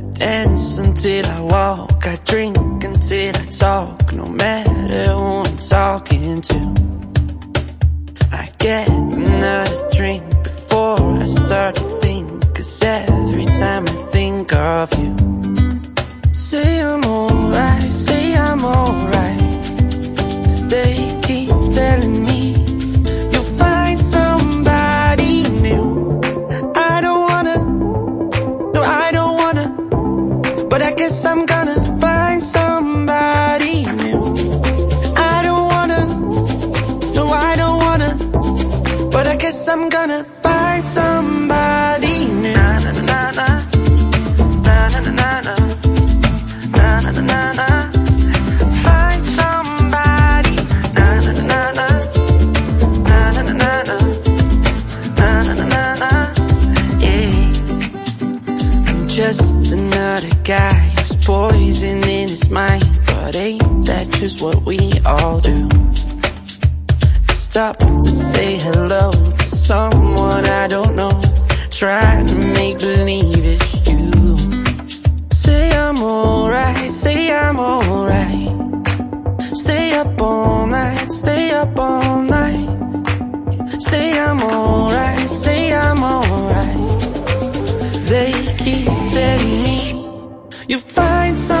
dance until I walk. I drink until I talk. No matter who I'm talking to. I get another drink before I start to think. Cause every time I think of you Say I'm alright, say I'm alright. They But I guess I'm gonna find somebody new. I don't wanna, no I don't wanna. But I guess I'm gonna find somebody just another guy who's poison in his mind. But ain't that just what we all do? Stop to say hello to someone I don't know. Try to make believe it's you. Say I'm alright, say I'm alright. Stay up all night, stay up all night. Say I'm alright, say I'm alright. They keep you find some